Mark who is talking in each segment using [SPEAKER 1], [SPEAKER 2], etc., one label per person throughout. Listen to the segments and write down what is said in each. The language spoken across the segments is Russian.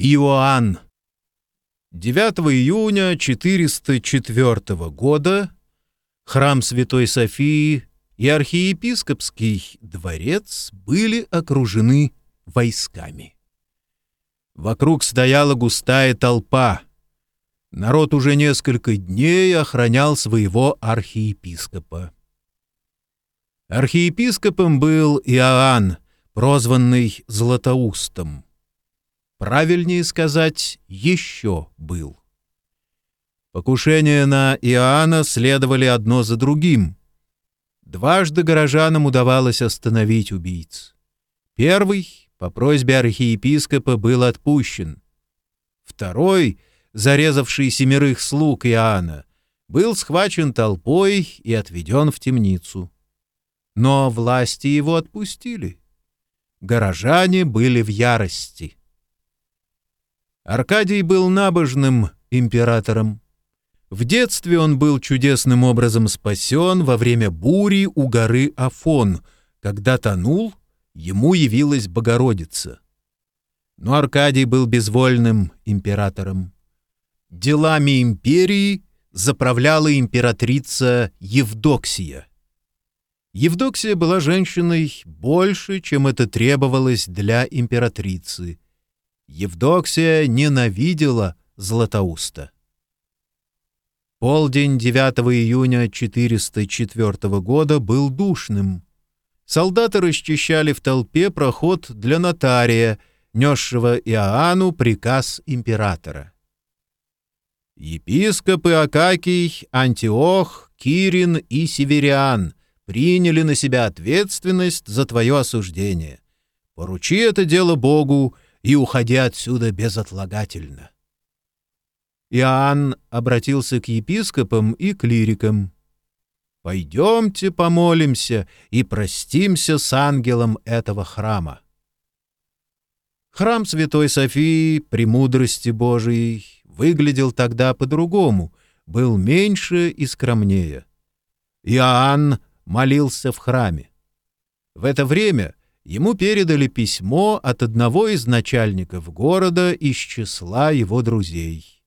[SPEAKER 1] Иоанн. 9 июня 404 года храм Святой Софии и архиепископский дворец были окружены войсками. Вокруг стояла густая толпа. Народ уже несколько дней охранял своего архиепископа. Архиепископом был Иоанн, прозванный Златоустом. Правильнее сказать, еще был. Покушения на Иоанна следовали одно за другим. Дважды горожанам удавалось остановить убийц. Первый, по просьбе архиепископа, был отпущен. Второй, зарезавший семерых слуг Иоанна, был схвачен толпой и отведен в темницу. Но власти его отпустили. Горожане были в ярости. Аркадий был набожным императором. В детстве он был чудесным образом спасен во время бури у горы Афон. Когда тонул, ему явилась Богородица. Но Аркадий был безвольным императором. Делами империи заправляла императрица Евдоксия. Евдоксия была женщиной больше, чем это требовалось для императрицы — Евдоксия ненавидела Златоуста. Полдень 9 июня 404 года был душным. Солдаты расчищали в толпе проход для нотария, несшего Иоанну приказ императора. Епископы Акакий, Антиох, Кирин и Севериан приняли на себя ответственность за твое осуждение. Поручи это дело Богу, и уходи отсюда безотлагательно. Иоанн обратился к епископам и клирикам. «Пойдемте помолимся и простимся с ангелом этого храма». Храм Святой Софии, премудрости Божией, выглядел тогда по-другому, был меньше и скромнее. Иоанн молился в храме. В это время ему передали письмо от одного из начальников города из числа его друзей.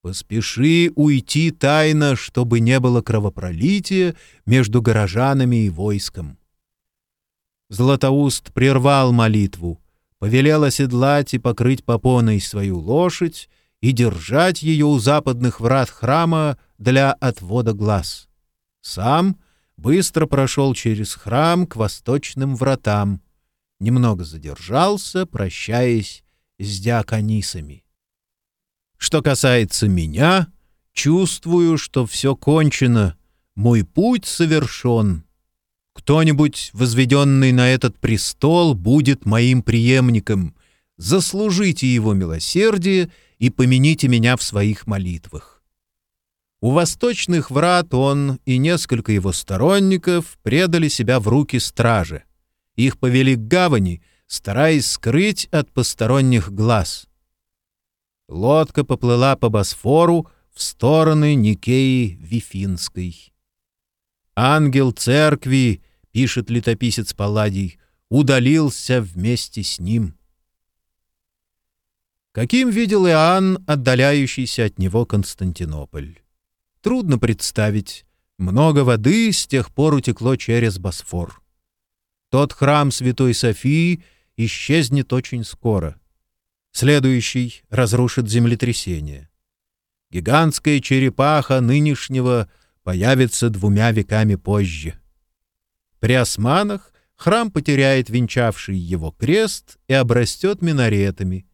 [SPEAKER 1] «Поспеши уйти тайно, чтобы не было кровопролития между горожанами и войском». Златоуст прервал молитву, повелел оседлать и покрыть попоной свою лошадь и держать ее у западных врат храма для отвода глаз. Сам — быстро прошел через храм к восточным вратам, немного задержался, прощаясь с диаконисами. Что касается меня, чувствую, что все кончено, мой путь совершен. Кто-нибудь, возведенный на этот престол, будет моим преемником. Заслужите его милосердие и помяните меня в своих молитвах. У восточных врат он и несколько его сторонников предали себя в руки стражи. Их повели к гавани, стараясь скрыть от посторонних глаз. Лодка поплыла по Босфору в стороны Никеи Вифинской. «Ангел церкви», — пишет летописец Палладий, — удалился вместе с ним. Каким видел Иоанн отдаляющийся от него Константинополь? Трудно представить. Много воды с тех пор утекло через Босфор. Тот храм Святой Софии исчезнет очень скоро. Следующий разрушит землетрясение. Гигантская черепаха нынешнего появится двумя веками позже. При османах храм потеряет венчавший его крест и обрастет минаретами.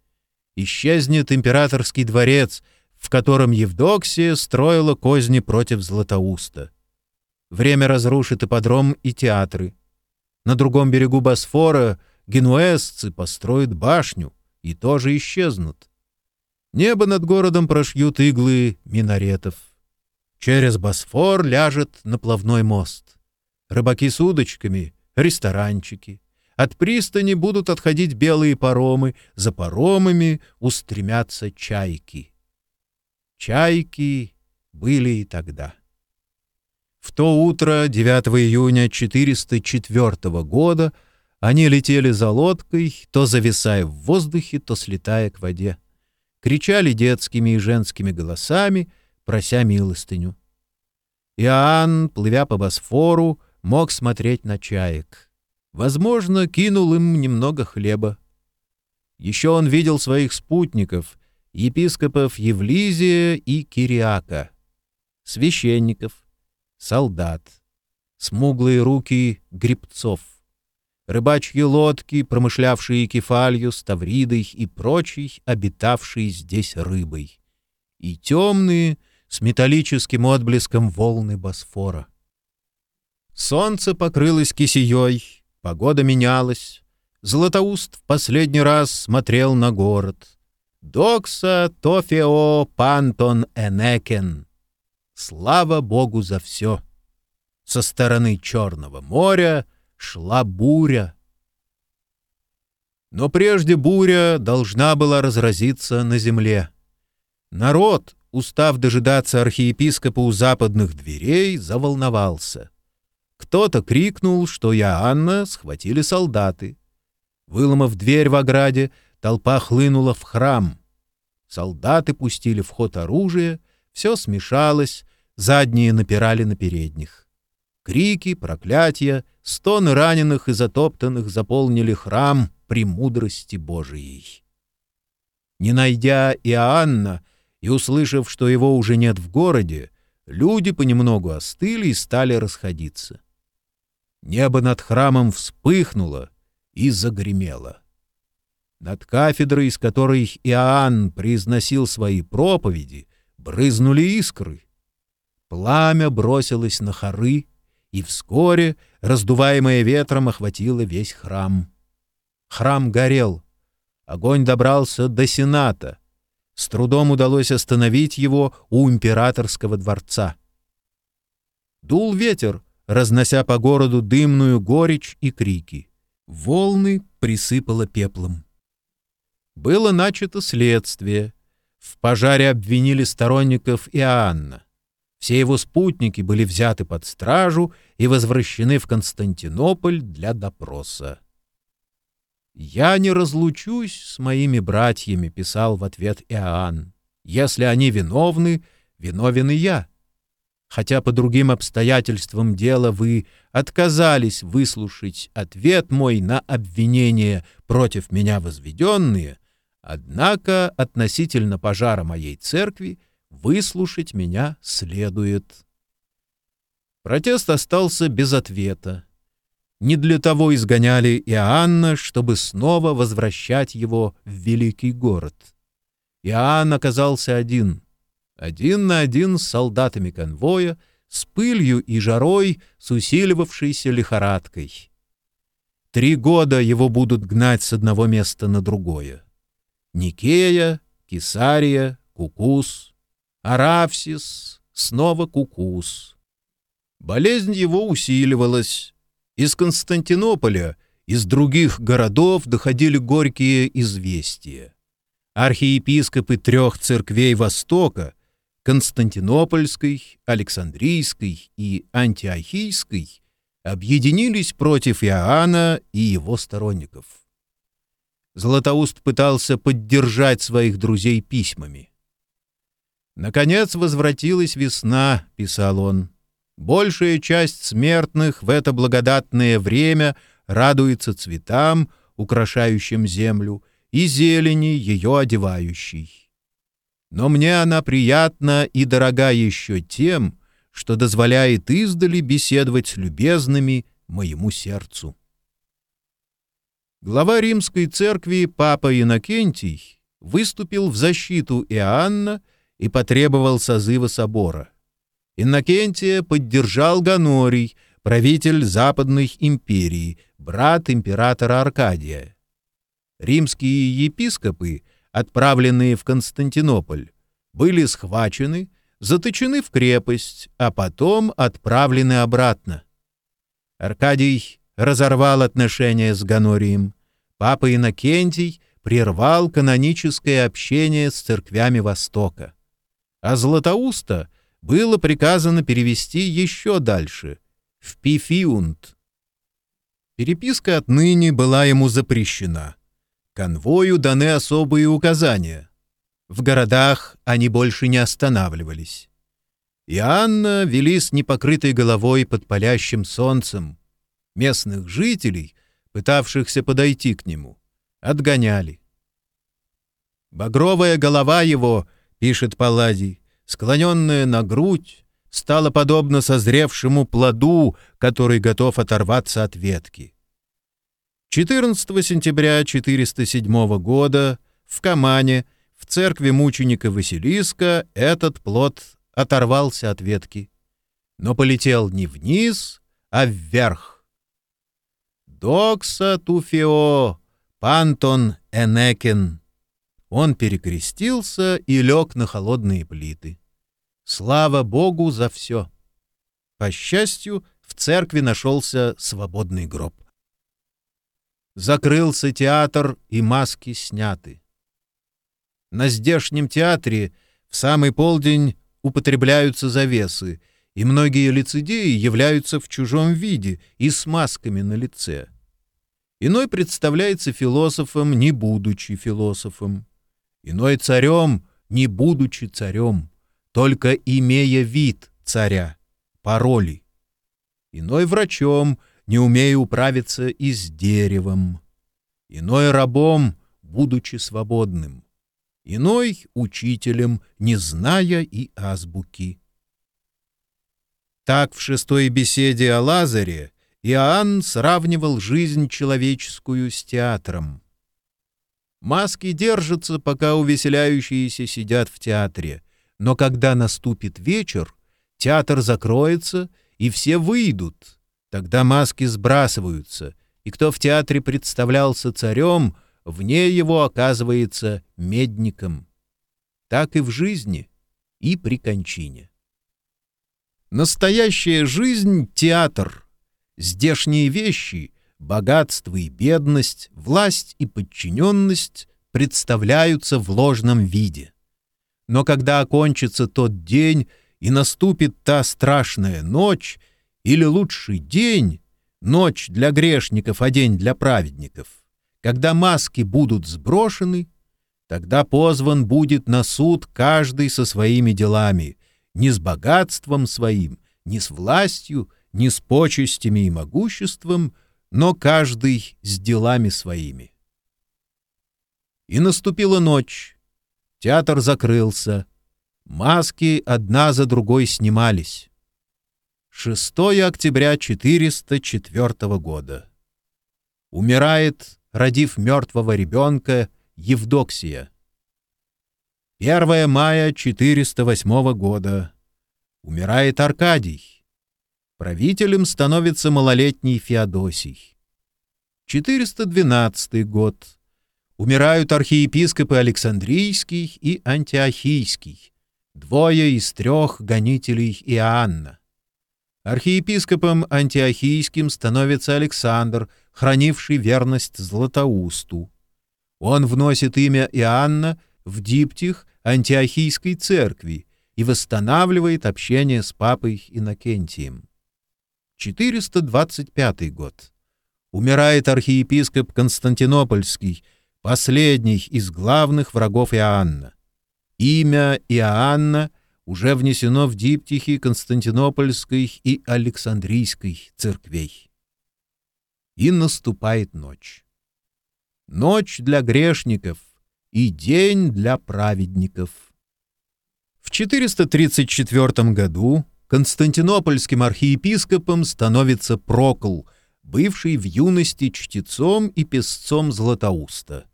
[SPEAKER 1] Исчезнет императорский дворец — в котором Евдоксия строила козни против Златоуста. Время разрушит ипподром и театры. На другом берегу Босфора генуэзцы построят башню и тоже исчезнут. Небо над городом прошьют иглы минаретов. Через Босфор ляжет наплавной мост. Рыбаки с удочками, ресторанчики. От пристани будут отходить белые паромы, за паромами устремятся чайки. Чайки были и тогда. В то утро 9 июня 404 года Они летели за лодкой, то зависая в воздухе, то слетая к воде. Кричали детскими и женскими голосами, прося милостыню. Иоанн, плывя по Босфору, мог смотреть на чаек. Возможно, кинул им немного хлеба. Еще он видел своих спутников, епископов Евлизия и Кириака, священников, солдат, смуглые руки грибцов, рыбачьи лодки, промышлявшие кефалью, ставридой и прочей, обитавшие здесь рыбой, и темные, с металлическим отблеском волны Босфора. Солнце покрылось кисеей, погода менялась. Златоуст в последний раз смотрел на город. «Докса Тофео Пантон Энекен». Слава Богу за все! Со стороны Черного моря шла буря. Но прежде буря должна была разразиться на земле. Народ, устав дожидаться архиепископа у западных дверей, заволновался. Кто-то крикнул, что Иоанна схватили солдаты. Выломав дверь в ограде, толпа хлынула в храм. Солдаты пустили в ход оружие, все смешалось, задние напирали на передних. Крики, проклятия, стоны раненых и затоптанных заполнили храм премудрости Божией. Не найдя Иоанна, и, услышав, что его уже нет в городе, люди понемногу остыли и стали расходиться. Небо над храмом вспыхнуло и загремело. Над кафедрой, из которой Иоанн произносил свои проповеди, брызнули искры. Пламя бросилось на хоры, и вскоре, раздуваемое ветром, охватило весь храм. Храм горел. Огонь добрался до Сената — с трудом удалось остановить его у императорского дворца. Дул ветер, разнося по городу дымную горечь и крики. Волны присыпало пеплом. Было начато следствие. В пожаре обвинили сторонников Иоанна. Все его спутники были взяты под стражу и возвращены в Константинополь для допроса. «Я не разлучусь с моими братьями», — писал в ответ Иоанн. «Если они виновны, виновен и я. Хотя по другим обстоятельствам дела вы отказались выслушать ответ мой на обвинения против меня возведенные, однако относительно пожара моей церкви выслушать меня следует». Протест остался без ответа. Не для того изгоняли Иоанна, чтобы снова возвращать его в великий город. Иоанн оказался один, один на один с солдатами конвоя, с пылью и жарой, с усиливавшейся лихорадкой. Три года его будут гнать с одного места на другое. Никея, Кесария, Кукус, Аравсис, снова Кукус. Болезнь его усиливалась, из Константинополя, из других городов доходили горькие известия. Архиепископы трех церквей Востока — Константинопольской, Александрийской и Антиохийской — объединились против Иоанна и его сторонников. Златоуст пытался поддержать своих друзей письмами. «Наконец возвратилась весна», — писал он. Большая часть смертных в это благодатное время радуется цветам, украшающим землю, и зелени, ее одевающей. Но мне она приятна и дорога еще тем, что дозволяет издали беседовать с любезными моему сердцу. Глава римской церкви Папа Иннокентий выступил в защиту Иоанна и потребовал созыва собора — Иннокентия поддержал Ганорий, правитель Западной империи, брат императора Аркадия. Римские епископы, отправленные в Константинополь, были схвачены, заточены в крепость, а потом отправлены обратно. Аркадий разорвал отношения с Ганорием. Папа Иннокентий прервал каноническое общение с церквями Востока. А Златоуста было приказано перевести еще дальше, в Пифиунт. Переписка отныне была ему запрещена. Конвою даны особые указания. В городах они больше не останавливались. И Анна вели с непокрытой головой под палящим солнцем. Местных жителей, пытавшихся подойти к нему, отгоняли. «Багровая голова его», — пишет Палладий, склоненная на грудь, стала подобно созревшему плоду, который готов оторваться от ветки. 14 сентября 407 года в Камане, в церкви мученика Василиска, этот плод оторвался от ветки, но полетел не вниз, а вверх. «Докса туфио, пантон энекен». Он перекрестился и лег на холодные плиты. Слава Богу за все! По счастью, в церкви нашелся свободный гроб. Закрылся театр, и маски сняты. На здешнем театре в самый полдень употребляются завесы, и многие лицедеи являются в чужом виде и с масками на лице. Иной представляется философом, не будучи философом. Иной царем, не будучи царем только имея вид царя, пароли. Иной врачом, не умея управиться и с деревом. Иной рабом, будучи свободным. Иной учителем, не зная и азбуки. Так в шестой беседе о Лазаре Иоанн сравнивал жизнь человеческую с театром. Маски держатся, пока увеселяющиеся сидят в театре — но когда наступит вечер, театр закроется, и все выйдут. Тогда маски сбрасываются, и кто в театре представлялся царем, вне его оказывается медником. Так и в жизни, и при кончине. Настоящая жизнь — театр. Здешние вещи — богатство и бедность, власть и подчиненность — представляются в ложном виде. Но когда окончится тот день и наступит та страшная ночь, или лучший день, ночь для грешников, а день для праведников, когда маски будут сброшены, тогда позван будет на суд каждый со своими делами, не с богатством своим, не с властью, не с почестями и могуществом, но каждый с делами своими. И наступила ночь, Театр закрылся. Маски одна за другой снимались. 6 октября 404 года. Умирает, родив мертвого ребенка, Евдоксия. 1 мая 408 года. Умирает Аркадий. Правителем становится малолетний Феодосий. 412 год умирают архиепископы Александрийский и Антиохийский, двое из трех гонителей Иоанна. Архиепископом Антиохийским становится Александр, хранивший верность Златоусту. Он вносит имя Иоанна в диптих Антиохийской церкви и восстанавливает общение с папой Иннокентием. 425 год. Умирает архиепископ Константинопольский – последний из главных врагов Иоанна. Имя Иоанна уже внесено в диптихи Константинопольской и Александрийской церквей. И наступает ночь. Ночь для грешников и день для праведников. В 434 году константинопольским архиепископом становится Прокл – бывший в юности чтецом и песцом Златоуста.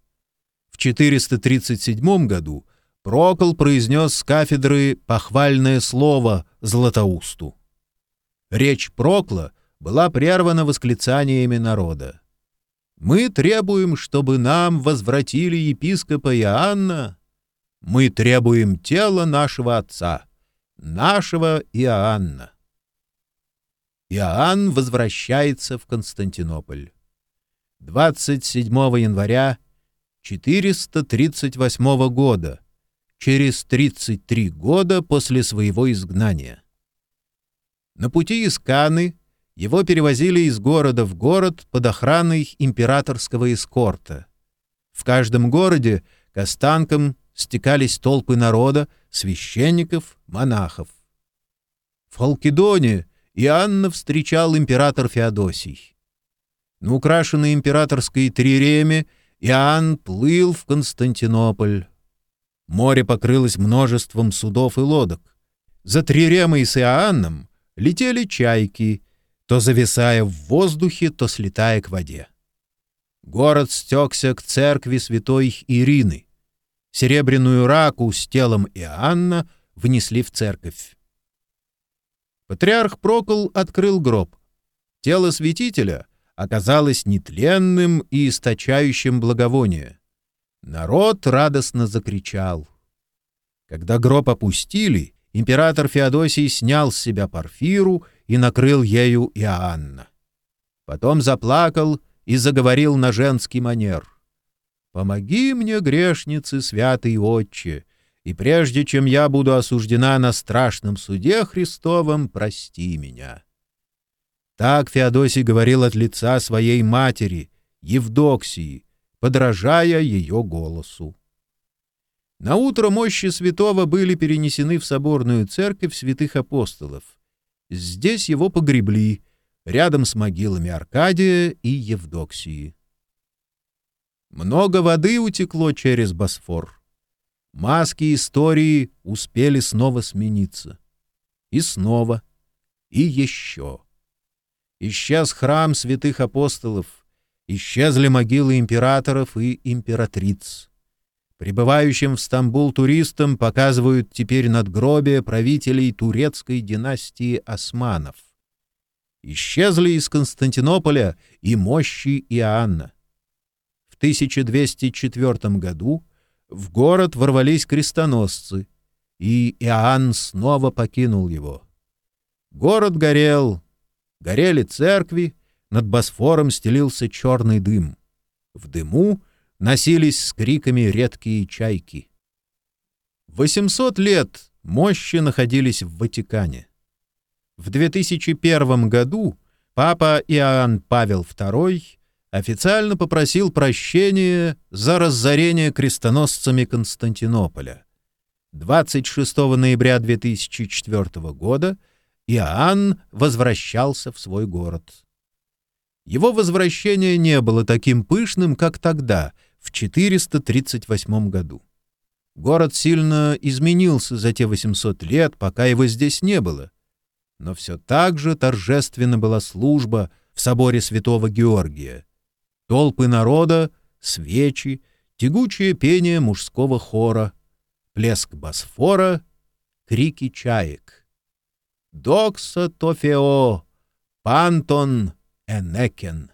[SPEAKER 1] В 437 году Прокол произнес с кафедры похвальное слово Златоусту. Речь Прокла была прервана восклицаниями народа. «Мы требуем, чтобы нам возвратили епископа Иоанна. Мы требуем тела нашего отца, нашего Иоанна». Иоанн возвращается в Константинополь. 27 января 438 года, через 33 года после своего изгнания. На пути из Каны его перевозили из города в город под охраной императорского эскорта. В каждом городе к останкам стекались толпы народа, священников, монахов. В Халкидоне Иоанна встречал император Феодосий. На украшенной императорской триреме Иоанн плыл в Константинополь. Море покрылось множеством судов и лодок. За триремой с Иоанном летели чайки, то зависая в воздухе, то слетая к воде. Город стекся к церкви святой Ирины. Серебряную раку с телом Иоанна внесли в церковь. Патриарх Прокол открыл гроб. Тело святителя оказалось нетленным и источающим благовоние. Народ радостно закричал. Когда гроб опустили, император Феодосий снял с себя парфиру и накрыл ею Иоанна. Потом заплакал и заговорил на женский манер. «Помоги мне, грешницы, святый отче, и прежде чем я буду осуждена на страшном суде Христовом, прости меня». Так Феодосий говорил от лица своей матери, Евдоксии, подражая ее голосу. На утро мощи святого были перенесены в соборную церковь святых апостолов. Здесь его погребли, рядом с могилами Аркадия и Евдоксии. Много воды утекло через Босфор. Маски истории успели снова смениться. И снова. И еще. Исчез храм святых апостолов, исчезли могилы императоров и императриц. Прибывающим в Стамбул туристам показывают теперь надгробия правителей турецкой династии османов. Исчезли из Константинополя и мощи Иоанна. В 1204 году в город ворвались крестоносцы, и Иоанн снова покинул его. Город горел, горели церкви, над Босфором стелился черный дым. В дыму носились с криками редкие чайки. 800 лет мощи находились в Ватикане. В 2001 году папа Иоанн Павел II официально попросил прощения за разорение крестоносцами Константинополя. 26 ноября 2004 года Иоанн возвращался в свой город. Его возвращение не было таким пышным, как тогда, в 438 году. Город сильно изменился за те 800 лет, пока его здесь не было. Но все так же торжественно была служба в соборе святого Георгия. Толпы народа, свечи, тягучее пение мужского хора, плеск Босфора, крики чаек. «Докса Тофео! Пантон Энекен!»